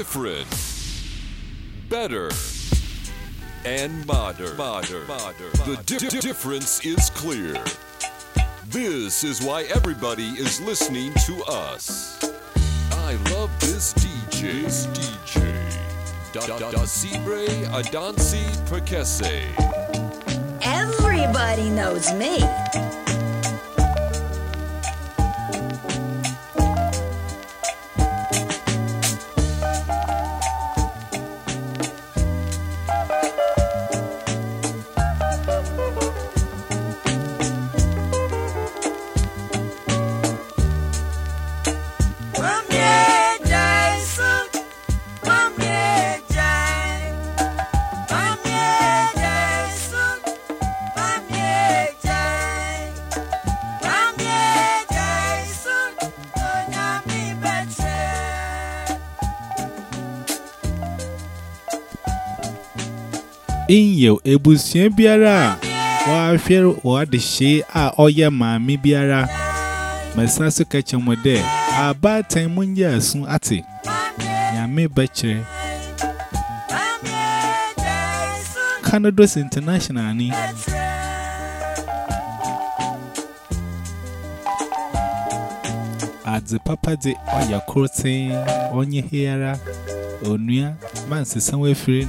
different, better, and modern. Modern. modern. The di- di- difference is clear. This is why everybody is listening to us. I love this DJ. This DJ. Da da da Sibre Adansi Perkese. Everybody knows me. inye ebusua biara wahwere wadehye a ɔyɛ maame biara mesa so ka kyɛ mo dɛ abaatan mu nyɛ asu ate nyame bɛkyerɛ canados international ni. Adze papa de ɔyɛ koroten ɔnye hiara onua mansesan wafiri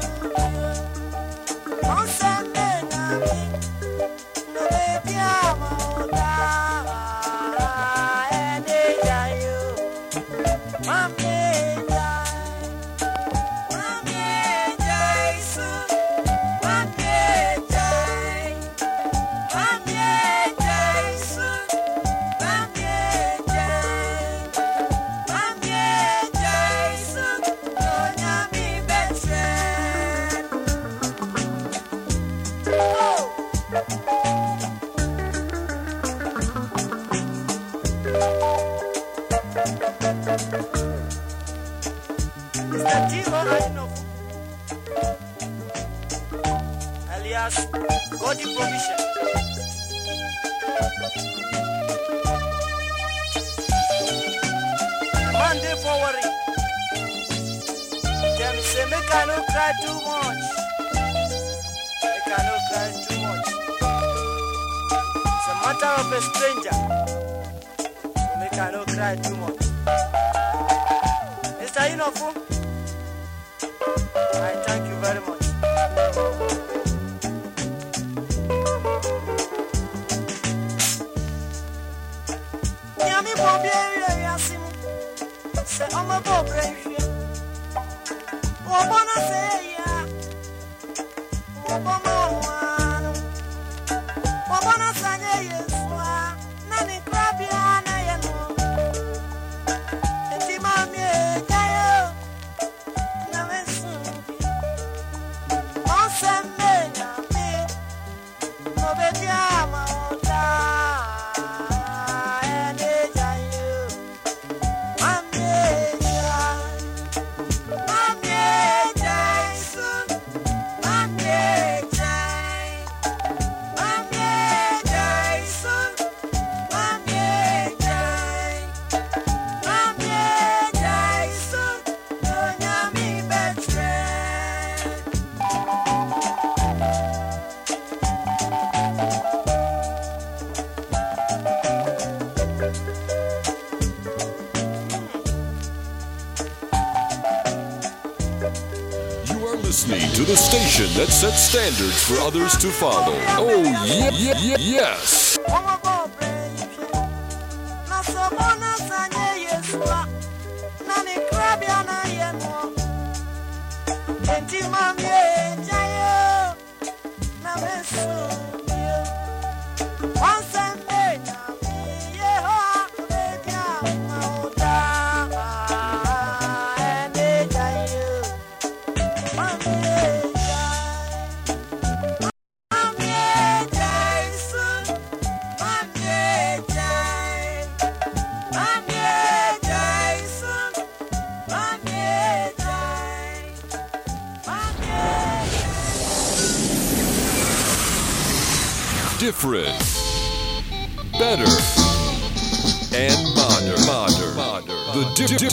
Mr. that sets standards for others to follow. Oh, yeah, yeah, yeah, yes.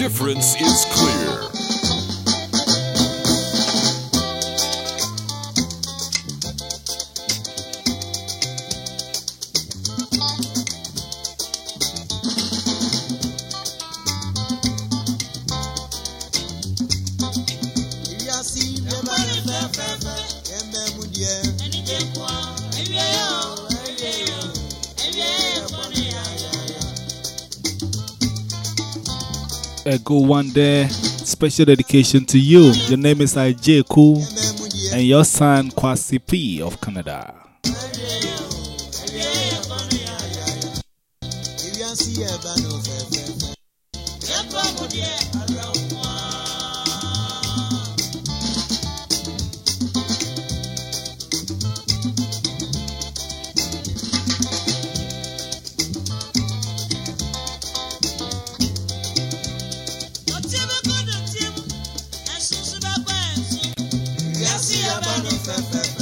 Difference is clear. Uh, a good one there. Special dedication to you. Your name is IJ Cool and your son Kwasi P of Canada. Ìyásí bá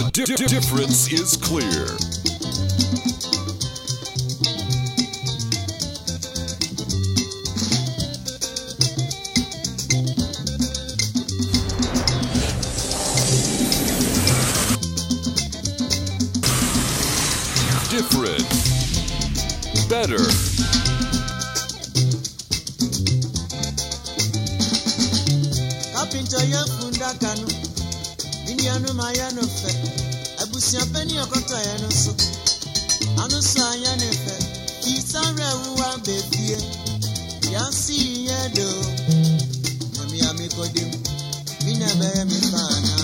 The di- di- difference is clear. Different, better, Kapinta yɛ fun daka no, no a ɔkɔtɔ yɛ no so, ano so ayɛ ne fɛ. Kisa werɛ wuwa befie, yasi yɛ do. Nyame a mekodim, me na bɛyɛ me faana.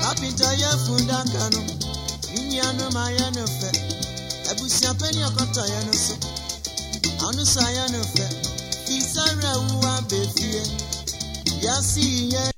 Kapinta yɛ fun daka no, ne nuanom ayɛ no fɛ. Abusuapani ɔkɔtɔ yɛ no so. Anu saya no fɛ, kisara wuwa befie, yasi yɛ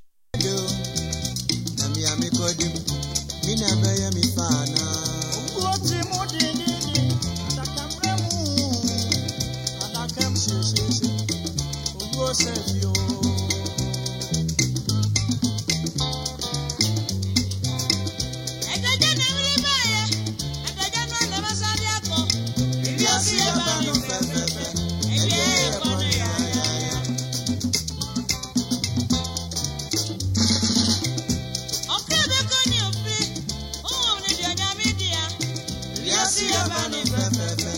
fẹ́fẹ́fẹ́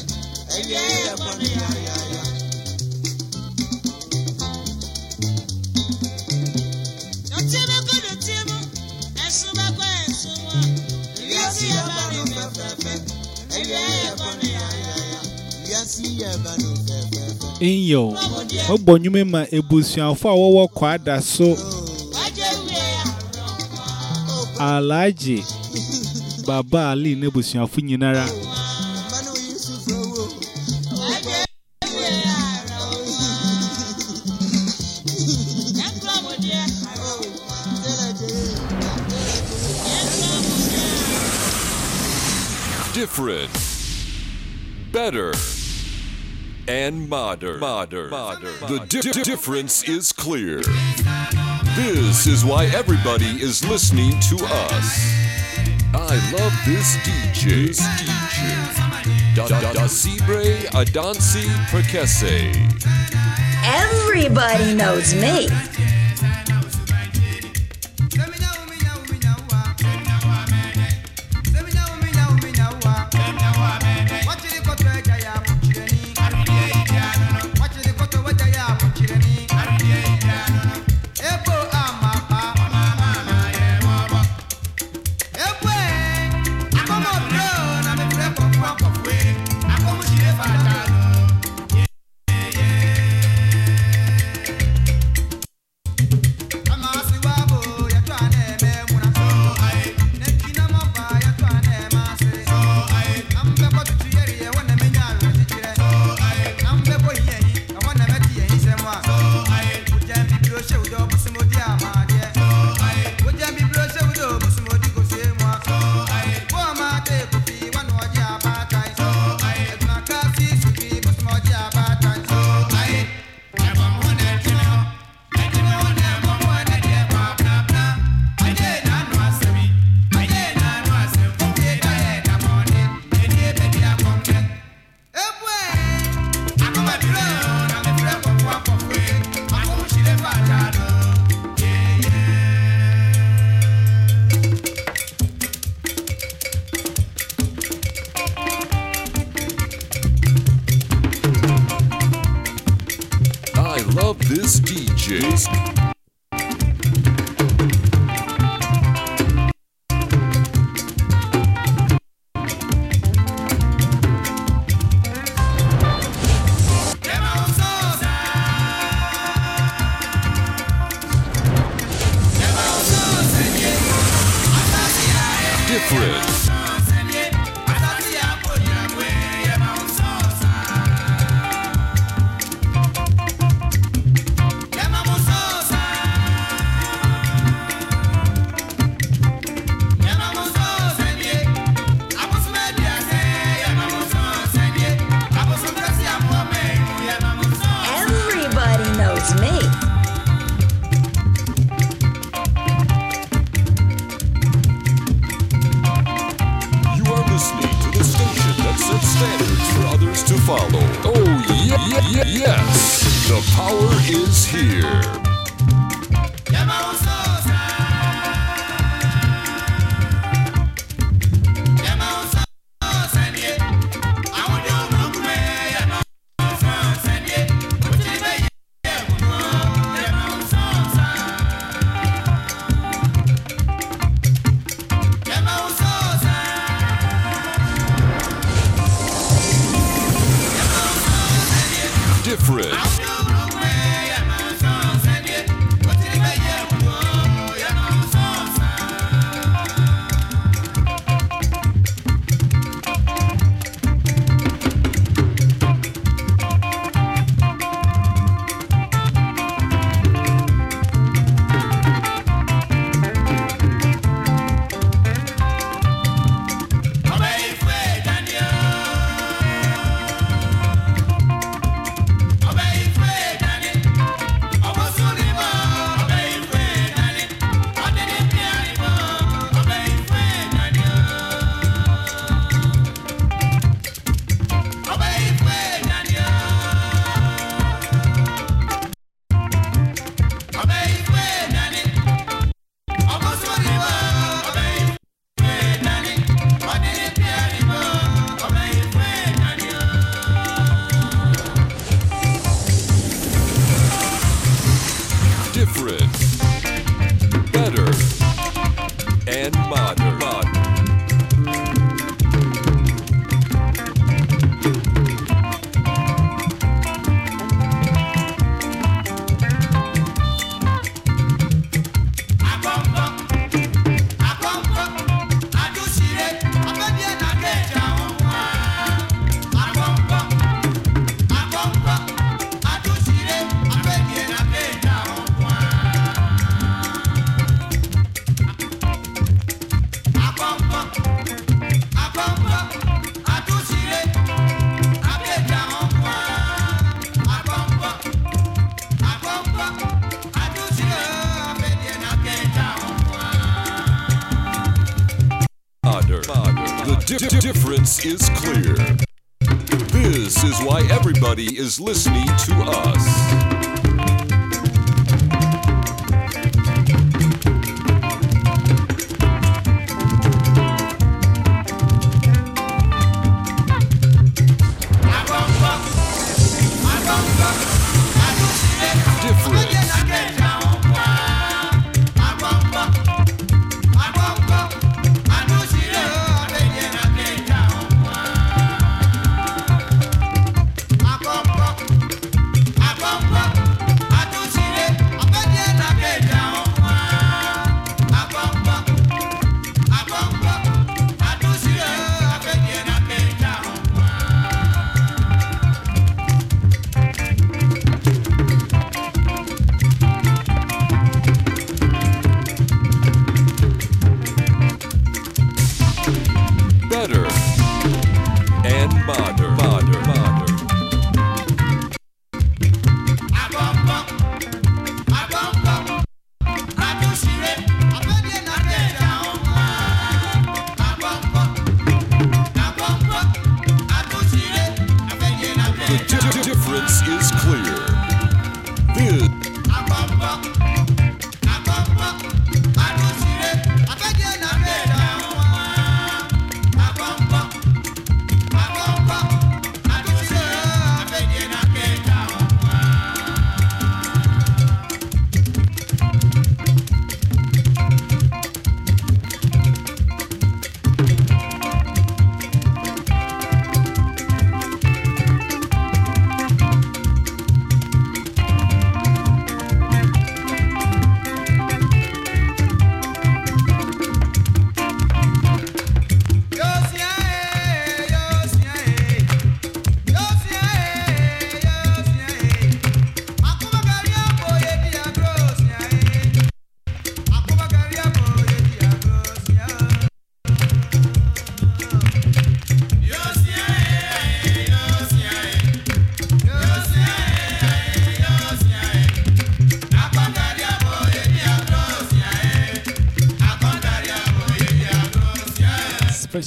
ẹyẹ ẹ̀kọ́ ní yáyáyá. Dọ̀tí bá ma ebusuafo a wọ́wọ́ kọ́ àdá so. Alaji Baba Ali n'ebusuafo nyinara. Better, and modern. Modern. modern. The di- di- difference is clear. This is why everybody is listening to us. I love this DJ. This DJ. Da da da Sibre Adansi Perkese. Everybody knows me. DJ. That sets standards for others to follow. Oh, yeah, yeah, yeah, yes. The power is here. Is clear. This is why everybody is listening to us.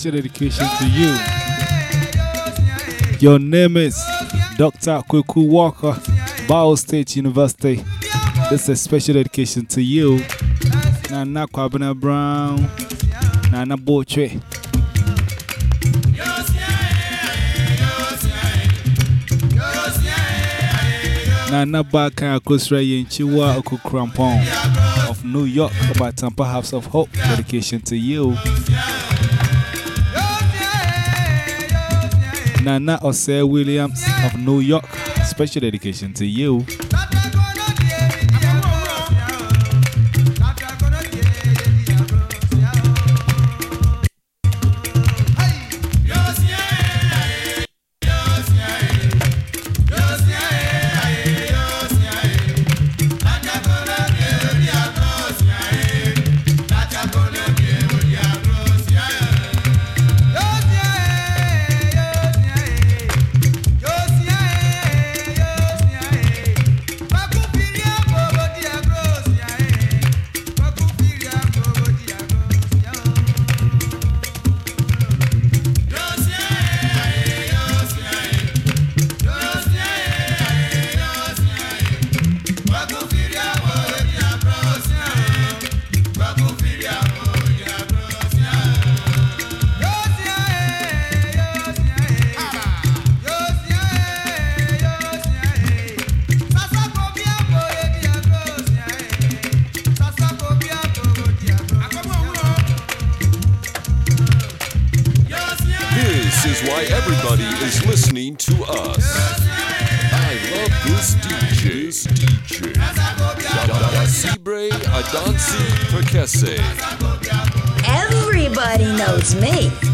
Special dedication to you. Your name is Dr. Kweku Walker, Bowie State University. This is a special dedication to you. Nana Kwabena Brown, Nana Boche. Nana Baka Akosra Yenchiwa Okukrampon of New York about Tampa House of Hope. Dedication to you. Nana Osei Williams of New York. Special dedication to you. Adansi Everybody knows me.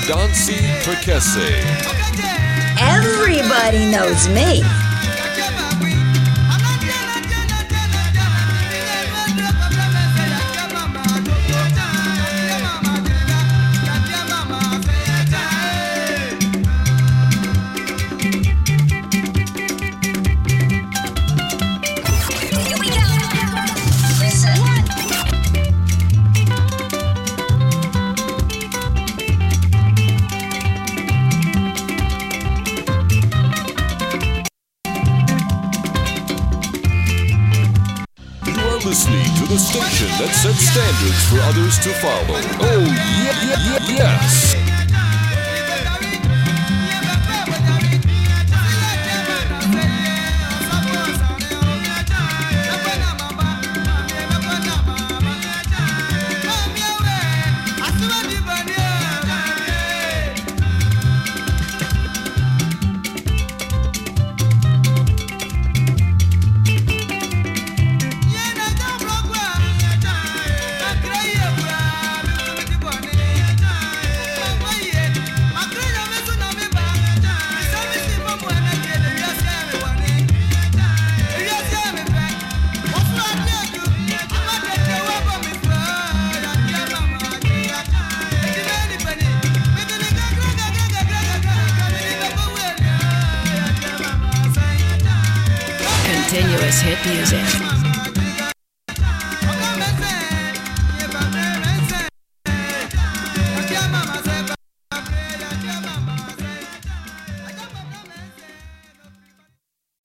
Adansi Perkese. Everybody knows me. To follow.